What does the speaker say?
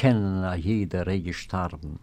Kellner a jeder gestorben.